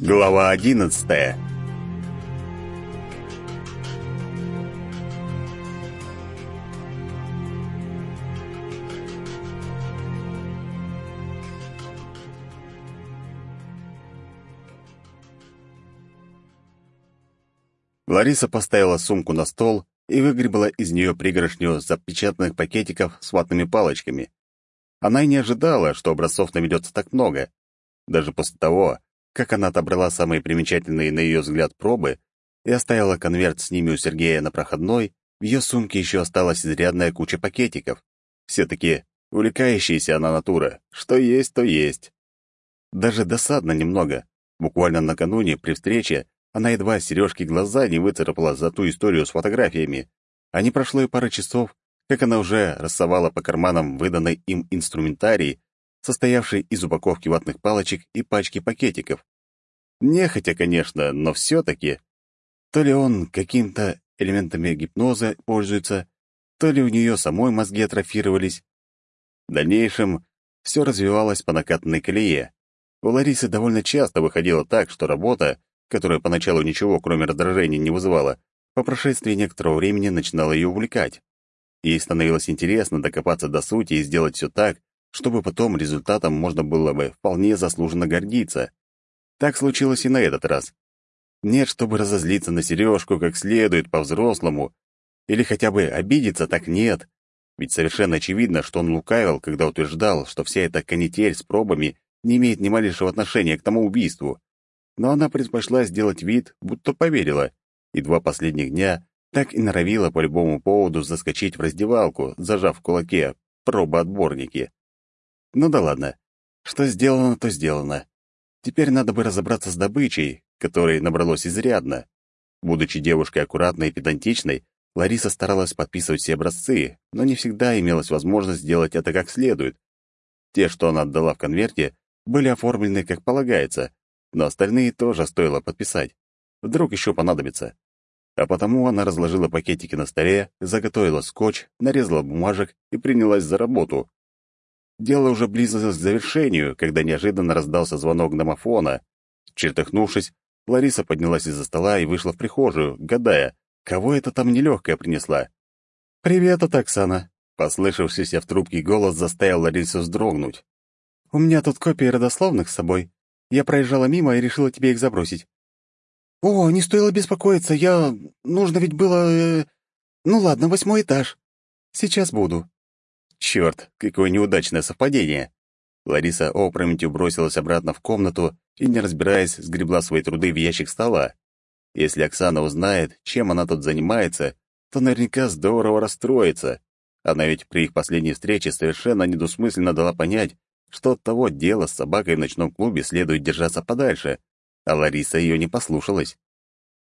Глава одиннадцатая Лариса поставила сумку на стол и выгребла из нее пригоршню запечатанных пакетиков с ватными палочками. Она и не ожидала, что образцов наведется так много. Даже после того, как она отобрала самые примечательные на ее взгляд пробы и оставила конверт с ними у Сергея на проходной, в ее сумке еще осталась изрядная куча пакетиков. Все-таки увлекающаяся она натура. Что есть, то есть. Даже досадно немного. Буквально накануне, при встрече, она едва сережки глаза не выцарапала за ту историю с фотографиями. А не прошло и пары часов, как она уже рассовала по карманам выданный им инструментарий, состоявший из упаковки ватных палочек и пачки пакетиков. Нехотя, конечно, но все-таки. То ли он каким-то элементами гипноза пользуется, то ли у нее самой мозги атрофировались. В дальнейшем все развивалось по накатанной колее. У Ларисы довольно часто выходило так, что работа, которая поначалу ничего, кроме раздражения, не вызывала, по прошествии некоторого времени начинала ее увлекать. Ей становилось интересно докопаться до сути и сделать все так, чтобы потом результатом можно было бы вполне заслуженно гордиться. Так случилось и на этот раз. Нет, чтобы разозлиться на Сережку как следует по-взрослому, или хотя бы обидеться, так нет. Ведь совершенно очевидно, что он лукавил, когда утверждал, что вся эта канитель с пробами не имеет ни малейшего отношения к тому убийству. Но она предпочла сделать вид, будто поверила, и два последних дня так и норовила по любому поводу заскочить в раздевалку, зажав в кулаке пробоотборники. Ну да ладно. Что сделано, то сделано. Теперь надо бы разобраться с добычей, которой набралось изрядно. Будучи девушкой аккуратной и педантичной, Лариса старалась подписывать все образцы, но не всегда имелась возможность сделать это как следует. Те, что она отдала в конверте, были оформлены как полагается, но остальные тоже стоило подписать. Вдруг еще понадобится. А потому она разложила пакетики на столе, заготовила скотч, нарезала бумажек и принялась за работу. Дело уже близилось к завершению, когда неожиданно раздался звонок домофона. Чертыхнувшись, Лариса поднялась из-за стола и вышла в прихожую, гадая, кого это там нелегкая принесла. «Привет, это Оксана», — послышавшийся в трубке голос заставил Ларису вздрогнуть. «У меня тут копии родословных с собой. Я проезжала мимо и решила тебе их забросить. «О, не стоило беспокоиться, я... Нужно ведь было... Э... Ну ладно, восьмой этаж. Сейчас буду». Черт, какое неудачное совпадение. Лариса опрометью бросилась обратно в комнату и, не разбираясь, сгребла свои труды в ящик стола. Если Оксана узнает, чем она тут занимается, то наверняка здорово расстроится. Она ведь при их последней встрече совершенно недосмысленно дала понять, что от того дела с собакой в ночном клубе следует держаться подальше, а Лариса ее не послушалась.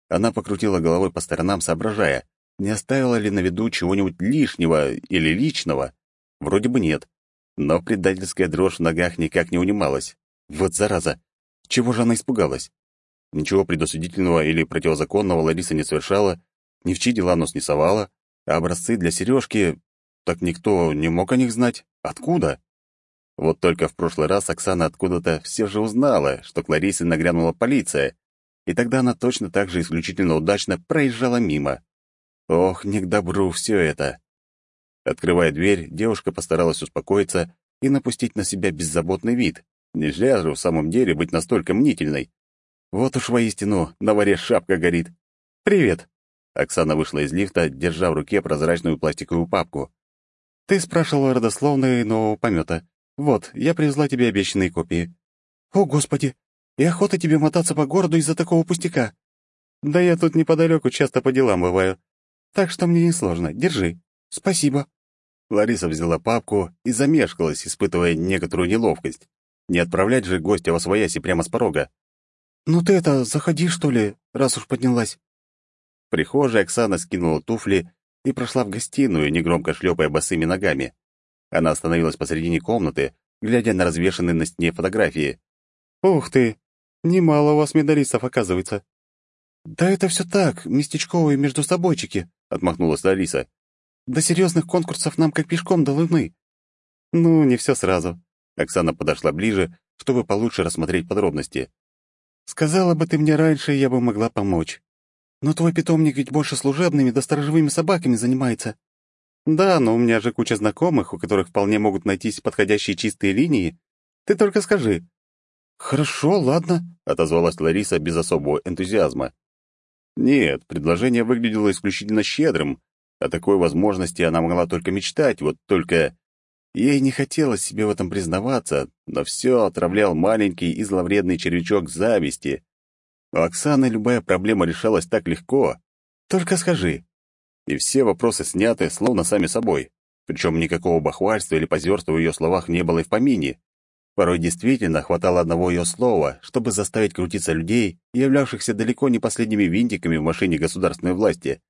Она покрутила головой по сторонам, соображая, не оставила ли на виду чего-нибудь лишнего или личного. Вроде бы нет. Но предательская дрожь в ногах никак не унималась. Вот зараза! Чего же она испугалась? Ничего предосудительного или противозаконного Лариса не совершала, ни в чьи дела нос не совала, а образцы для сережки... Так никто не мог о них знать. Откуда? Вот только в прошлый раз Оксана откуда-то все же узнала, что к Ларисе нагрянула полиция, и тогда она точно так же исключительно удачно проезжала мимо. Ох, не к добру все это. Открывая дверь, девушка постаралась успокоиться и напустить на себя беззаботный вид. Нельзя же в самом деле быть настолько мнительной. Вот уж воистину на варе шапка горит. «Привет!» Оксана вышла из лифта, держа в руке прозрачную пластиковую папку. «Ты спрашивала родословные нового помета. Вот, я привезла тебе обещанные копии». «О, Господи! И охота тебе мотаться по городу из-за такого пустяка!» «Да я тут неподалеку часто по делам бываю. Так что мне несложно. Держи. Спасибо». Лариса взяла папку и замешкалась, испытывая некоторую неловкость. Не отправлять же гостя во свояси прямо с порога. «Ну ты это, заходи, что ли, раз уж поднялась». В прихожей Оксана скинула туфли и прошла в гостиную, негромко шлепая босыми ногами. Она остановилась посредине комнаты, глядя на развешанные на стене фотографии. «Ух ты! Немало у вас медалистов, оказывается». «Да это все так, местечковые между собойчики», — отмахнулась Лариса. «До серьезных конкурсов нам как пешком до луны». «Ну, не все сразу». Оксана подошла ближе, чтобы получше рассмотреть подробности. Сказала бы ты мне раньше, я бы могла помочь. Но твой питомник ведь больше служебными да сторожевыми собаками занимается. Да, но у меня же куча знакомых, у которых вполне могут найтись подходящие чистые линии. Ты только скажи». «Хорошо, ладно», — отозвалась Лариса без особого энтузиазма. Нет, предложение выглядело исключительно щедрым. О такой возможности она могла только мечтать, вот только... Ей не хотелось себе в этом признаваться, но все отравлял маленький и зловредный червячок зависти. У Оксаны любая проблема решалась так легко. Только скажи. И все вопросы сняты, словно сами собой. Причем никакого бахвальства или позерства в ее словах не было и в помине. Порой действительно хватало одного ее слова, чтобы заставить крутиться людей, являвшихся далеко не последними винтиками в машине государственной власти.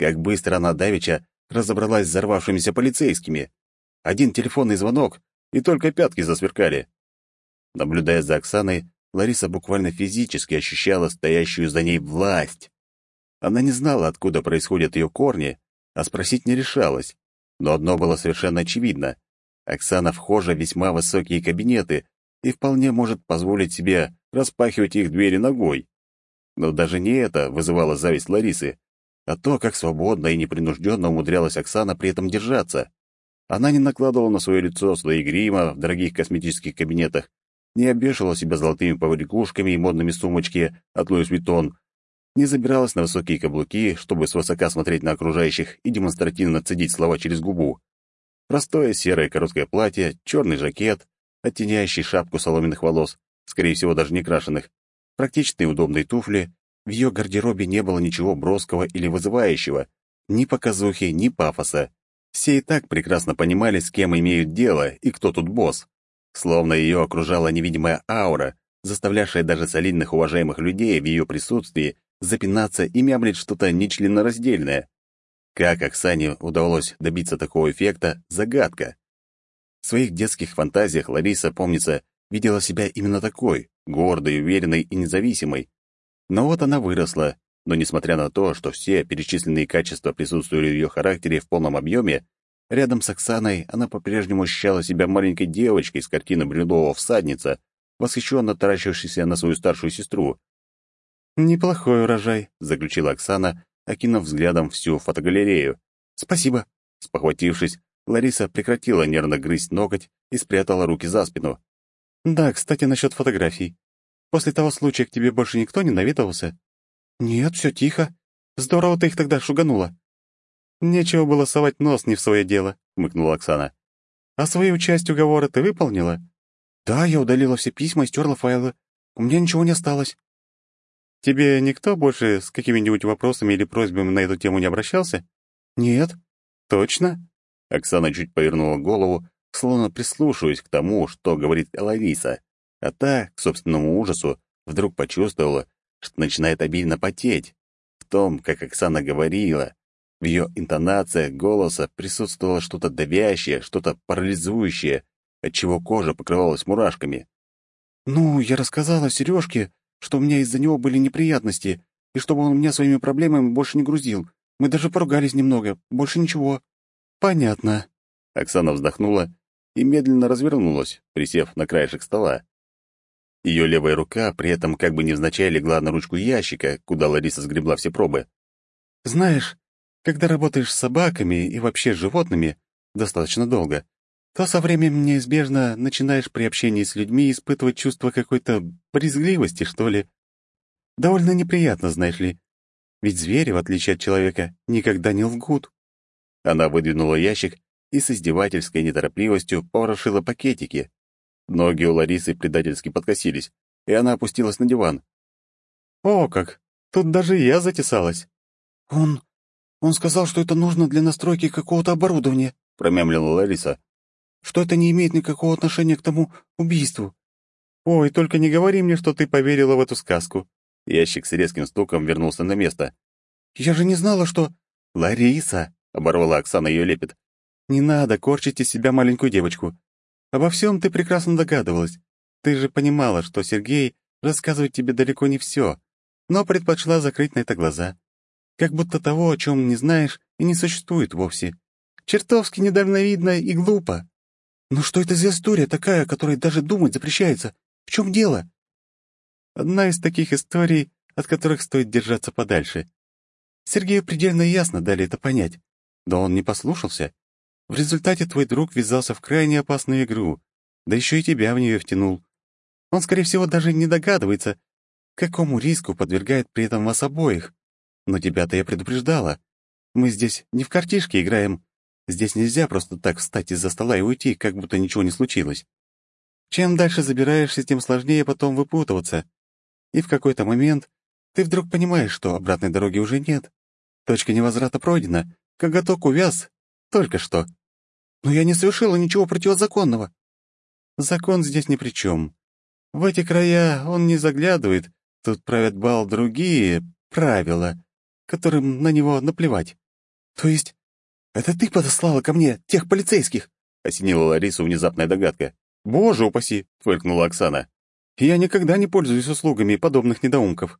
Как быстро она давеча разобралась с взорвавшимися полицейскими. Один телефонный звонок, и только пятки засверкали. Наблюдая за Оксаной, Лариса буквально физически ощущала стоящую за ней власть. Она не знала, откуда происходят ее корни, а спросить не решалась. Но одно было совершенно очевидно. Оксана вхожа в весьма высокие кабинеты и вполне может позволить себе распахивать их двери ногой. Но даже не это вызывало зависть Ларисы, а то, как свободно и непринужденно умудрялась Оксана при этом держаться. Она не накладывала на свое лицо свои грима в дорогих косметических кабинетах, не обвешивала себя золотыми поварикушками и модными сумочки от Луис Виттон, не забиралась на высокие каблуки, чтобы свысока смотреть на окружающих и демонстративно цедить слова через губу. Простое серое короткое платье, черный жакет, оттеняющий шапку соломенных волос, скорее всего, даже не крашеных, практичные удобные туфли. В ее гардеробе не было ничего броского или вызывающего, ни показухи, ни пафоса. Все и так прекрасно понимали, с кем имеют дело и кто тут босс. Словно ее окружала невидимая аура, заставлявшая даже солидных уважаемых людей в ее присутствии запинаться и мямлить что-то нечленораздельное. Как Оксане удалось добиться такого эффекта — загадка. В своих детских фантазиях Лариса, помнится, видела себя именно такой, гордой, уверенной и независимой. Но вот она выросла, но несмотря на то, что все перечисленные качества присутствовали в ее характере в полном объеме, рядом с Оксаной она по-прежнему ощущала себя маленькой девочкой с картины Брюлова «Всадница», восхищенно таращившейся на свою старшую сестру. «Неплохой урожай», — заключила Оксана, окинув взглядом всю фотогалерею. «Спасибо». Спохватившись, Лариса прекратила нервно грызть ноготь и спрятала руки за спину. «Да, кстати, насчет фотографий. После того случая к тебе больше никто не наведывался?» «Нет, все тихо. Здорово ты их тогда шуганула». «Нечего было совать нос не в свое дело», — мыкнула Оксана. «А свою часть уговора ты выполнила?» «Да, я удалила все письма и стерла файлы. У меня ничего не осталось». Тебе никто больше с какими-нибудь вопросами или просьбами на эту тему не обращался? Нет. Точно? Оксана чуть повернула голову, словно прислушиваясь к тому, что говорит Лариса. А та, к собственному ужасу, вдруг почувствовала, что начинает обильно потеть. В том, как Оксана говорила, в ее интонациях голоса присутствовало что-то давящее, что-то парализующее, отчего кожа покрывалась мурашками. «Ну, я рассказала Сережке, что у меня из-за него были неприятности, и чтобы он меня своими проблемами больше не грузил. Мы даже поругались немного, больше ничего». «Понятно». Оксана вздохнула и медленно развернулась, присев на краешек стола. Ее левая рука при этом как бы невзначай легла на ручку ящика, куда Лариса сгребла все пробы. «Знаешь, когда работаешь с собаками и вообще с животными достаточно долго, то со временем неизбежно начинаешь при общении с людьми испытывать чувство какой-то брезгливости, что ли. Довольно неприятно, знаешь ли. Ведь звери, в отличие от человека, никогда не лгут. Она выдвинула ящик и с издевательской неторопливостью порошила пакетики. Ноги у Ларисы предательски подкосились, и она опустилась на диван. «О как! Тут даже я затесалась!» «Он... он сказал, что это нужно для настройки какого-то оборудования», — промямлила Лариса что это не имеет никакого отношения к тому убийству. Ой, только не говори мне, что ты поверила в эту сказку. Ящик с резким стуком вернулся на место. Я же не знала, что... Лариса, оборвала Оксана ее лепет. Не надо корчить из себя маленькую девочку. Обо всем ты прекрасно догадывалась. Ты же понимала, что Сергей рассказывает тебе далеко не все, но предпочла закрыть на это глаза. Как будто того, о чем не знаешь, и не существует вовсе. Чертовски недальновидно и глупо. «Ну что это за история такая, которой даже думать запрещается? В чем дело?» Одна из таких историй, от которых стоит держаться подальше. Сергею предельно ясно дали это понять. Да он не послушался. В результате твой друг ввязался в крайне опасную игру, да еще и тебя в нее втянул. Он, скорее всего, даже не догадывается, какому риску подвергает при этом вас обоих. Но тебя-то я предупреждала. Мы здесь не в картишки играем. Здесь нельзя просто так встать из-за стола и уйти, как будто ничего не случилось. Чем дальше забираешься, тем сложнее потом выпутываться. И в какой-то момент ты вдруг понимаешь, что обратной дороги уже нет. Точка невозврата пройдена, коготок увяз. Только что. Но я не совершила ничего противозаконного. Закон здесь ни при чем. В эти края он не заглядывает, тут правят бал другие правила, которым на него наплевать. То есть, это ты подослала ко мне тех полицейских? Осенила Ларису внезапная догадка. «Боже упаси!» — фыркнула Оксана. «Я никогда не пользуюсь услугами подобных недоумков».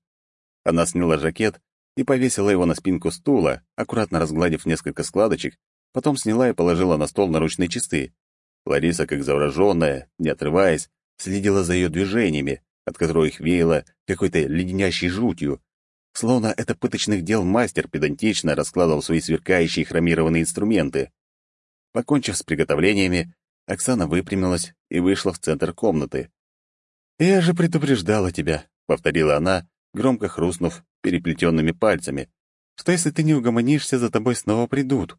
Она сняла жакет и повесила его на спинку стула, аккуратно разгладив несколько складочек, потом сняла и положила на стол наручные часы. Лариса, как завороженная, не отрываясь, следила за ее движениями, от которых веяло какой-то леденящей жутью. Словно это пыточных дел мастер педантично раскладывал свои сверкающие хромированные инструменты. Покончив с приготовлениями, Оксана выпрямилась и вышла в центр комнаты. «Я же предупреждала тебя», — повторила она, громко хрустнув переплетенными пальцами, «что если ты не угомонишься, за тобой снова придут».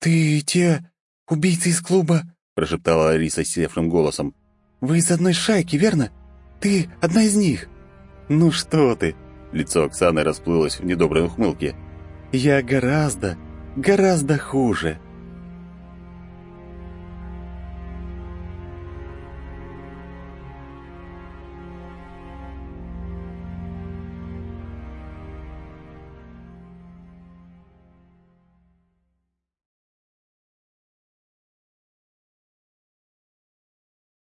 «Ты те убийцы из клуба?» — прошептала Алиса севшим голосом. «Вы из одной шайки, верно? Ты одна из них». «Ну что ты?» — лицо Оксаны расплылось в недоброй ухмылке. «Я гораздо, гораздо хуже».